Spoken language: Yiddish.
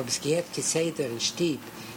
hab es gehört, gesehen, er in Stieb,